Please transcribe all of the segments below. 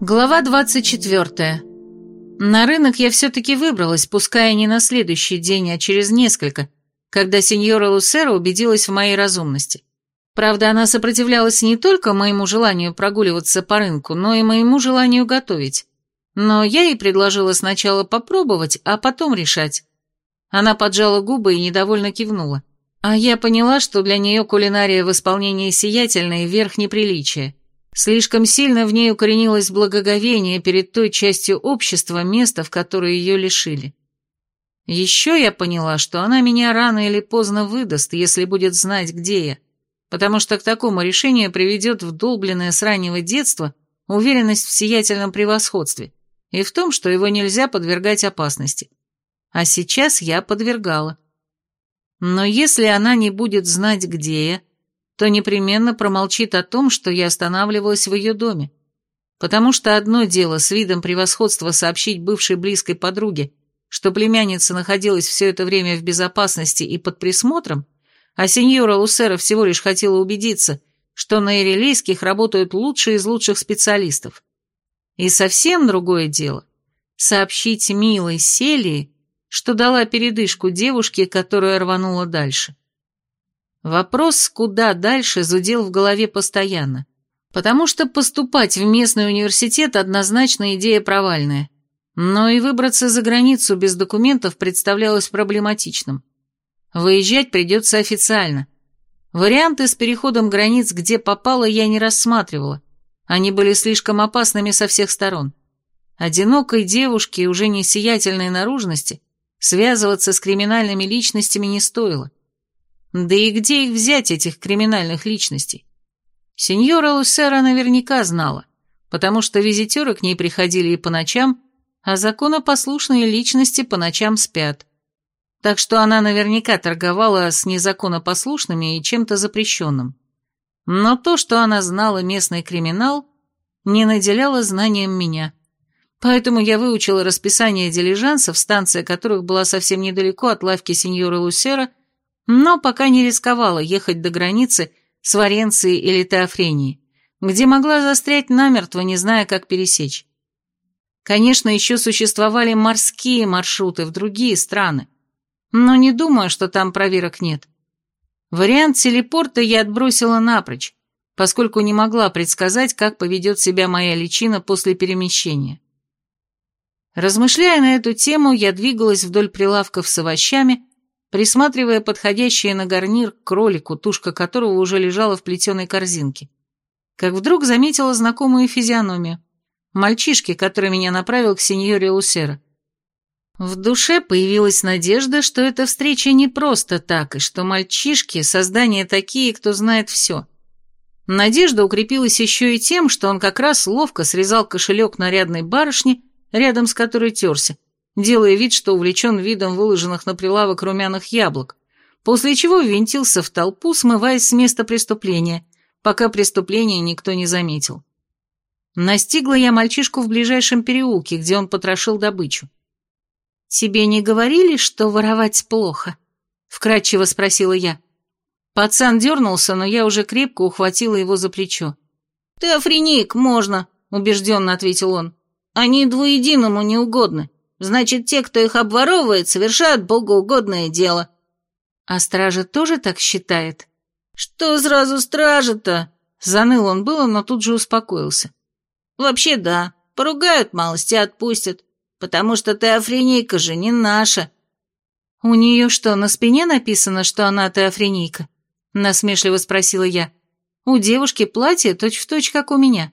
Глава 24. На рынок я все-таки выбралась, пускай не на следующий день, а через несколько, когда сеньора Лусера убедилась в моей разумности. Правда, она сопротивлялась не только моему желанию прогуливаться по рынку, но и моему желанию готовить. Но я ей предложила сначала попробовать, а потом решать. Она поджала губы и недовольно кивнула. А я поняла, что для нее кулинария в исполнении сиятельной верх неприличия. Слишком сильно в ней укоренилось благоговение перед той частью общества, места, в которое ее лишили. Еще я поняла, что она меня рано или поздно выдаст, если будет знать, где я, потому что к такому решению приведет вдолбленное с раннего детства уверенность в сиятельном превосходстве и в том, что его нельзя подвергать опасности. А сейчас я подвергала. Но если она не будет знать, где я, то непременно промолчит о том, что я останавливалась в ее доме. Потому что одно дело с видом превосходства сообщить бывшей близкой подруге, что племянница находилась все это время в безопасности и под присмотром, а сеньора Лусера всего лишь хотела убедиться, что на Ирилейских работают лучшие из лучших специалистов. И совсем другое дело — сообщить милой Селии, что дала передышку девушке, которая рванула дальше. Вопрос, куда дальше, зудел в голове постоянно. Потому что поступать в местный университет однозначно идея провальная. Но и выбраться за границу без документов представлялось проблематичным. Выезжать придется официально. Варианты с переходом границ, где попало, я не рассматривала. Они были слишком опасными со всех сторон. Одинокой девушке, уже не сиятельной наружности, связываться с криминальными личностями не стоило. Да и где их взять, этих криминальных личностей? Сеньора Лусера наверняка знала, потому что визитеры к ней приходили и по ночам, а законопослушные личности по ночам спят. Так что она наверняка торговала с незаконопослушными и чем-то запрещенным. Но то, что она знала местный криминал, не наделяло знанием меня. Поэтому я выучила расписание дилижансов, станция которых была совсем недалеко от лавки сеньора Лусера, но пока не рисковала ехать до границы с Варенцией или Теофренией, где могла застрять намертво, не зная, как пересечь. Конечно, еще существовали морские маршруты в другие страны, но не думаю, что там проверок нет. Вариант телепорта я отбросила напрочь, поскольку не могла предсказать, как поведет себя моя личина после перемещения. Размышляя на эту тему, я двигалась вдоль прилавков с овощами, присматривая подходящие на гарнир кролику, тушка которого уже лежала в плетеной корзинке. Как вдруг заметила знакомую физиономию. Мальчишки, который меня направил к сеньоре Лусера. В душе появилась надежда, что эта встреча не просто так, и что мальчишки — создания такие, кто знает все. Надежда укрепилась еще и тем, что он как раз ловко срезал кошелек нарядной барышни, рядом с которой терся, делая вид, что увлечен видом выложенных на прилавок румяных яблок, после чего ввинтился в толпу, смываясь с места преступления, пока преступление никто не заметил. Настигла я мальчишку в ближайшем переулке, где он потрошил добычу. «Тебе не говорили, что воровать плохо?» — вкратчиво спросила я. Пацан дернулся, но я уже крепко ухватила его за плечо. «Ты афреник, можно», — убежденно ответил он. «Они двуединому не угодны. Значит, те, кто их обворовывает, совершают богоугодное дело». «А стража тоже так считает?» «Что сразу стража-то?» Заныл он было, но тут же успокоился. «Вообще да, поругают малости и отпустят потому что теофренийка же не наша». «У нее что, на спине написано, что она теофренийка?» — насмешливо спросила я. «У девушки платье точь-в-точь, точь, как у меня».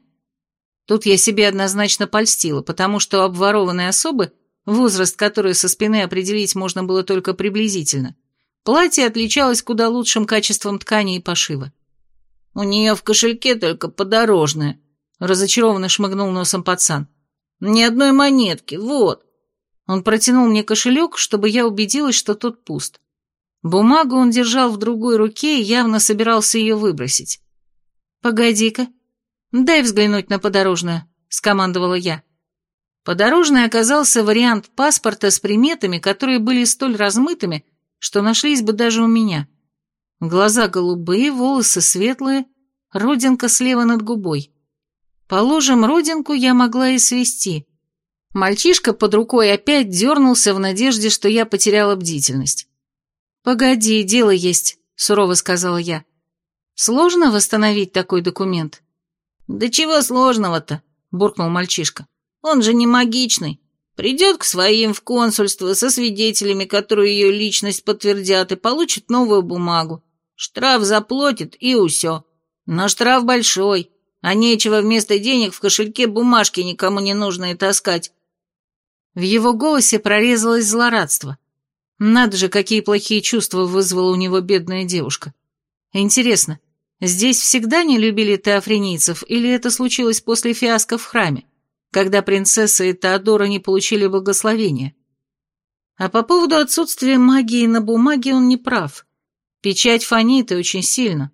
Тут я себе однозначно польстила, потому что у обворованной особы, возраст которой со спины определить можно было только приблизительно, платье отличалось куда лучшим качеством ткани и пошива. «У нее в кошельке только подорожное», — разочарованно шмыгнул носом пацан. Ни одной монетки, вот. Он протянул мне кошелек, чтобы я убедилась, что тот пуст. Бумагу он держал в другой руке и явно собирался ее выбросить. «Погоди-ка, дай взглянуть на подорожную», — скомандовала я. Подорожный оказался вариант паспорта с приметами, которые были столь размытыми, что нашлись бы даже у меня. Глаза голубые, волосы светлые, родинка слева над губой. Положим, родинку я могла и свести. Мальчишка под рукой опять дернулся в надежде, что я потеряла бдительность. «Погоди, дело есть», — сурово сказала я. «Сложно восстановить такой документ?» «Да чего сложного-то?» — буркнул мальчишка. «Он же не магичный. Придет к своим в консульство со свидетелями, которые ее личность подтвердят, и получит новую бумагу. Штраф заплатит, и усё. Но штраф большой, а нечего вместо денег в кошельке бумажки никому не нужные таскать». В его голосе прорезалось злорадство. Надо же, какие плохие чувства вызвала у него бедная девушка. Интересно, здесь всегда не любили теофренийцев, или это случилось после фиаско в храме, когда принцесса и Теодора не получили благословения? А по поводу отсутствия магии на бумаге он не прав. Печать фонит и очень сильно.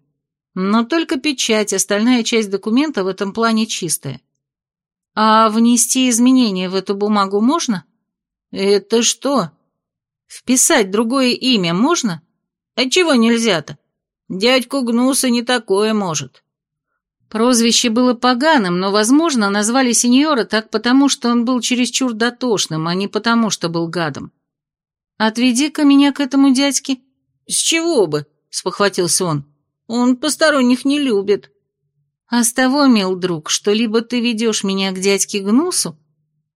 Но только печать, остальная часть документа в этом плане чистая. А внести изменения в эту бумагу можно? Это что? Вписать другое имя можно? А чего нельзя-то? Дядьку Гнуса не такое может. Прозвище было поганым, но, возможно, назвали сеньора так потому, что он был чересчур дотошным, а не потому, что был гадом. «Отведи-ка меня к этому дядьке». «С чего бы?» — спохватился он. «Он посторонних не любит». «А с того, мил друг, что либо ты ведешь меня к дядьке Гнусу,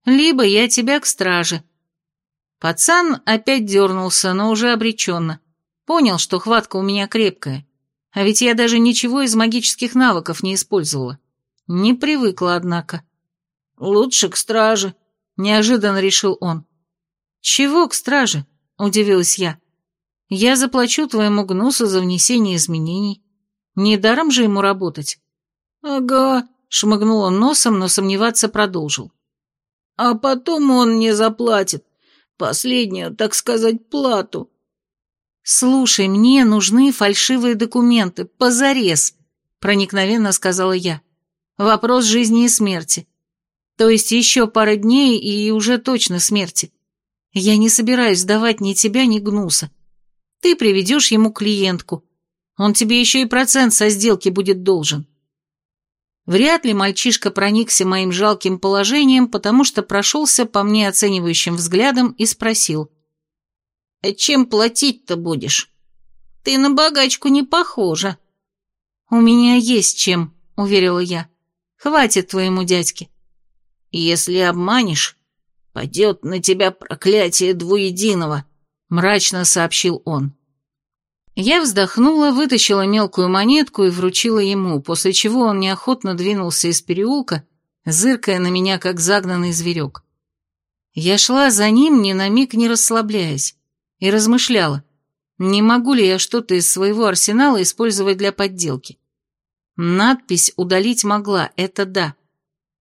либо я тебя к страже». Пацан опять дернулся, но уже обреченно. Понял, что хватка у меня крепкая. А ведь я даже ничего из магических навыков не использовала. Не привыкла, однако. «Лучше к страже», — неожиданно решил он. «Чего к страже?» — удивилась я. «Я заплачу твоему гнусу за внесение изменений. Недаром же ему работать». «Ага», — шмыгнул он носом, но сомневаться продолжил. «А потом он не заплатит. Последнюю, так сказать, плату». «Слушай, мне нужны фальшивые документы, позарез», — проникновенно сказала я. «Вопрос жизни и смерти. То есть еще пара дней и уже точно смерти. Я не собираюсь сдавать ни тебя, ни Гнуса. Ты приведешь ему клиентку. Он тебе еще и процент со сделки будет должен». Вряд ли мальчишка проникся моим жалким положением, потому что прошелся по мне оценивающим взглядом и спросил. «А чем платить-то будешь? Ты на богачку не похожа». «У меня есть чем», — уверила я. «Хватит твоему дядьке». «Если обманешь, падет на тебя проклятие двуединого», — мрачно сообщил он. Я вздохнула, вытащила мелкую монетку и вручила ему, после чего он неохотно двинулся из переулка, зыркая на меня, как загнанный зверек. Я шла за ним, ни на миг не расслабляясь, и размышляла, не могу ли я что-то из своего арсенала использовать для подделки. Надпись удалить могла, это да.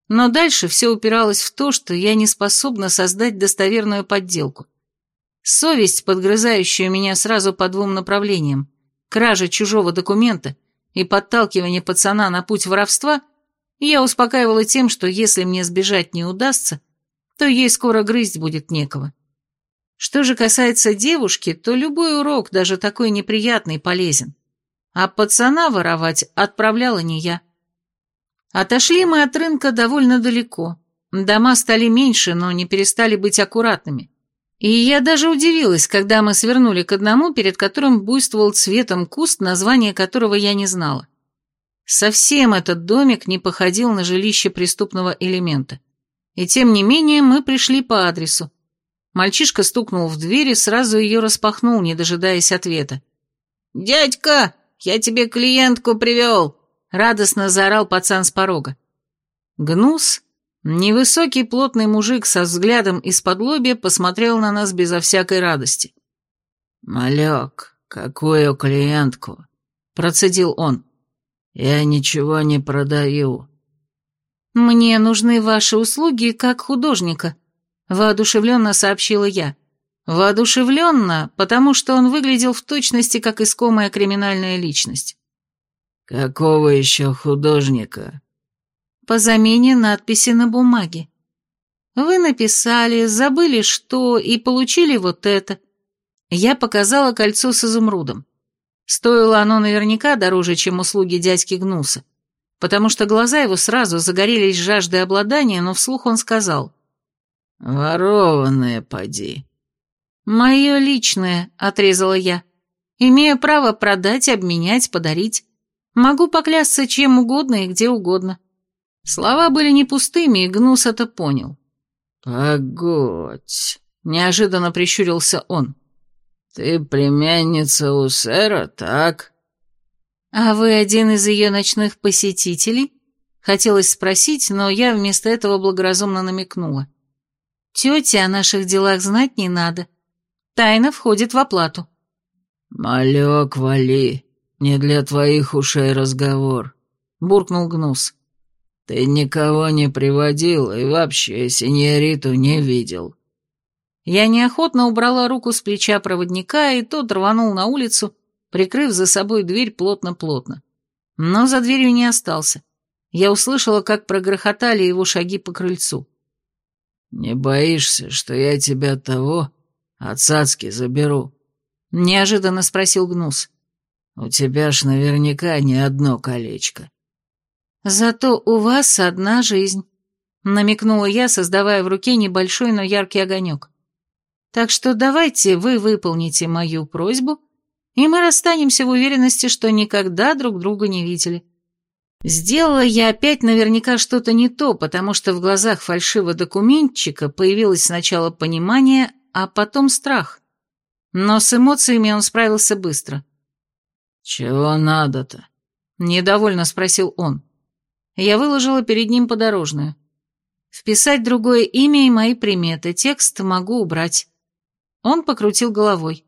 Но дальше все упиралось в то, что я не способна создать достоверную подделку. Совесть, подгрызающая меня сразу по двум направлениям, кража чужого документа и подталкивание пацана на путь воровства, я успокаивала тем, что если мне сбежать не удастся, то ей скоро грызть будет некого. Что же касается девушки, то любой урок, даже такой неприятный, полезен. А пацана воровать отправляла не я. Отошли мы от рынка довольно далеко. Дома стали меньше, но не перестали быть аккуратными. И я даже удивилась, когда мы свернули к одному, перед которым буйствовал цветом куст, название которого я не знала. Совсем этот домик не походил на жилище преступного элемента. И тем не менее мы пришли по адресу. Мальчишка стукнул в дверь и сразу ее распахнул, не дожидаясь ответа. «Дядька, я тебе клиентку привел!» — радостно заорал пацан с порога. Гнус, Невысокий плотный мужик со взглядом из-под лобья посмотрел на нас безо всякой радости. «Малек, какую клиентку?» — процедил он. «Я ничего не продаю». «Мне нужны ваши услуги как художника», — воодушевленно сообщила я. Воодушевленно, потому что он выглядел в точности как искомая криминальная личность. «Какого еще художника?» по замене надписи на бумаге. Вы написали, забыли что и получили вот это. Я показала кольцо с изумрудом. Стоило оно наверняка дороже, чем услуги дядьки Гнуса. потому что глаза его сразу загорелись жаждой обладания, но вслух он сказал. «Ворованное поди». «Мое личное», — отрезала я. «Имею право продать, обменять, подарить. Могу поклясться чем угодно и где угодно». Слова были не пустыми, и Гнус это понял. «Погодь», — неожиданно прищурился он. «Ты племянница у сэра, так?» «А вы один из ее ночных посетителей?» Хотелось спросить, но я вместо этого благоразумно намекнула. «Тете о наших делах знать не надо. Тайна входит в оплату». «Малек, вали, не для твоих ушей разговор», — буркнул Гнус. «Ты никого не приводил и вообще синьориту не видел». Я неохотно убрала руку с плеча проводника, и тот рванул на улицу, прикрыв за собой дверь плотно-плотно. Но за дверью не остался. Я услышала, как прогрохотали его шаги по крыльцу. «Не боишься, что я тебя того от цацки заберу?» — неожиданно спросил Гнус. «У тебя ж наверняка не одно колечко». «Зато у вас одна жизнь», — намекнула я, создавая в руке небольшой, но яркий огонек. «Так что давайте вы выполните мою просьбу, и мы расстанемся в уверенности, что никогда друг друга не видели». Сделала я опять наверняка что-то не то, потому что в глазах фальшивого документчика появилось сначала понимание, а потом страх. Но с эмоциями он справился быстро. «Чего надо-то?» — недовольно спросил он. Я выложила перед ним подорожную. Вписать другое имя и мои приметы, текст могу убрать. Он покрутил головой.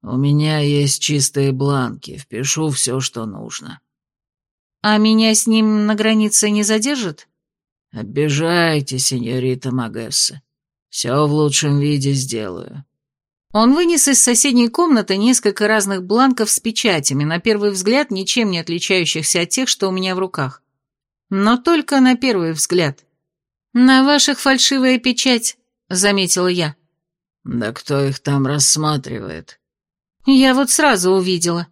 «У меня есть чистые бланки, впишу все, что нужно». «А меня с ним на границе не задержат?» «Обижайте, сеньорита Магесса. Все в лучшем виде сделаю». Он вынес из соседней комнаты несколько разных бланков с печатями, на первый взгляд ничем не отличающихся от тех, что у меня в руках. Но только на первый взгляд. «На ваших фальшивая печать», — заметила я. «Да кто их там рассматривает?» «Я вот сразу увидела».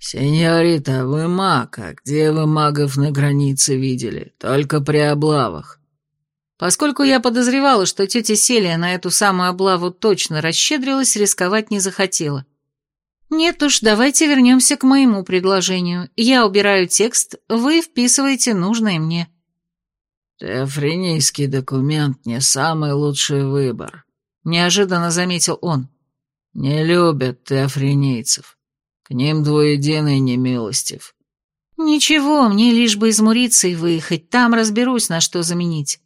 «Сеньорита, вы маг, а где вы магов на границе видели? Только при облавах». Поскольку я подозревала, что тетя Селия на эту самую облаву точно расщедрилась, рисковать не захотела. «Нет уж, давайте вернемся к моему предложению. Я убираю текст, вы вписываете нужное мне». «Теофренийский документ не самый лучший выбор», — неожиданно заметил он. «Не любят теофренийцев. К ним двуединый немилостив». «Ничего, мне лишь бы из Муриции выехать, там разберусь, на что заменить.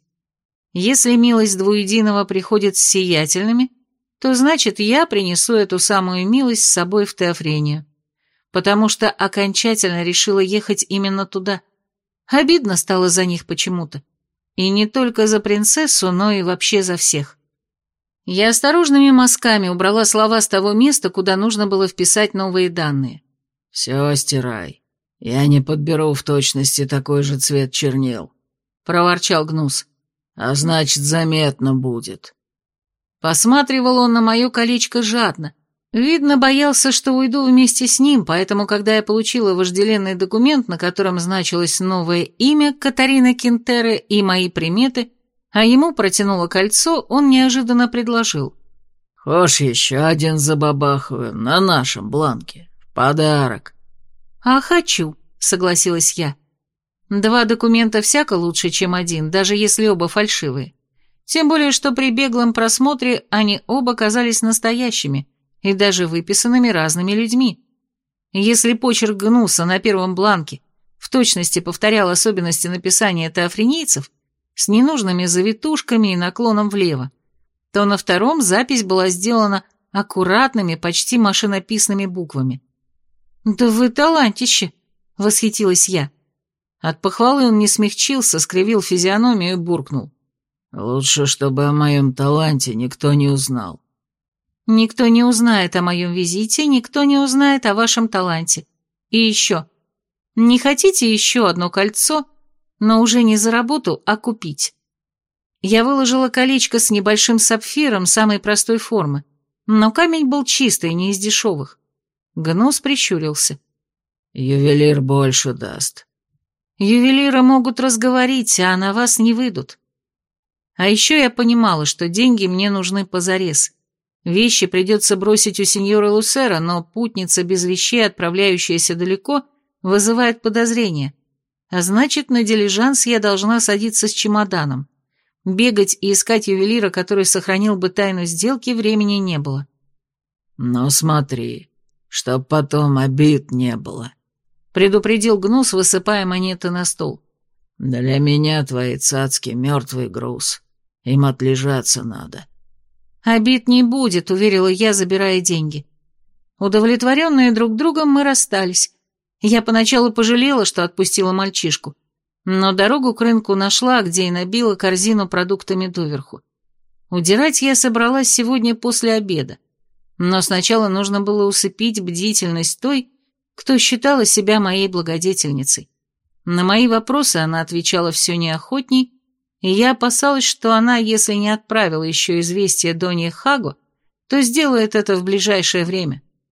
Если милость двуединого приходит с сиятельными, то значит я принесу эту самую милость с собой в Теофрению, потому что окончательно решила ехать именно туда. Обидно стало за них почему-то. И не только за принцессу, но и вообще за всех. Я осторожными мазками убрала слова с того места, куда нужно было вписать новые данные. «Все стирай. Я не подберу в точности такой же цвет чернил», — проворчал Гнус. «А значит, заметно будет». Посматривал он на мое колечко жадно. Видно, боялся, что уйду вместе с ним, поэтому, когда я получила вожделенный документ, на котором значилось новое имя Катарина Кентере и мои приметы, а ему протянуло кольцо, он неожиданно предложил. «Хошь еще один забабахаю на нашем бланке. В подарок». «А хочу», — согласилась я. «Два документа всяко лучше, чем один, даже если оба фальшивые. Тем более, что при беглом просмотре они оба казались настоящими и даже выписанными разными людьми. Если почерк Гнуса на первом бланке в точности повторял особенности написания теофренийцев с ненужными завитушками и наклоном влево, то на втором запись была сделана аккуратными, почти машинописными буквами. «Да вы талантище!» — восхитилась я. От похвалы он не смягчился, скривил физиономию и буркнул. Лучше, чтобы о моем таланте никто не узнал. Никто не узнает о моем визите, никто не узнает о вашем таланте. И еще. Не хотите еще одно кольцо, но уже не за работу, а купить? Я выложила колечко с небольшим сапфиром самой простой формы, но камень был чистый, не из дешевых. Гнус прищурился. «Ювелир больше даст». Ювелиры могут разговорить, а на вас не выйдут. А еще я понимала, что деньги мне нужны позарез. Вещи придется бросить у сеньора Лусера, но путница без вещей, отправляющаяся далеко, вызывает подозрения. А значит, на дилижанс я должна садиться с чемоданом. Бегать и искать ювелира, который сохранил бы тайну сделки, времени не было. «Ну смотри, чтоб потом обид не было», — предупредил Гнус, высыпая монеты на стол. «Для меня твои цацки — мертвый груз. Им отлежаться надо». «Обид не будет», — уверила я, забирая деньги. Удовлетворенные друг другом мы расстались. Я поначалу пожалела, что отпустила мальчишку, но дорогу к рынку нашла, где и набила корзину продуктами доверху. Удирать я собралась сегодня после обеда, но сначала нужно было усыпить бдительность той, кто считала себя моей благодетельницей. На мои вопросы она отвечала все неохотней, и я опасалась, что она, если не отправила еще известие Донье Хагу, то сделает это в ближайшее время.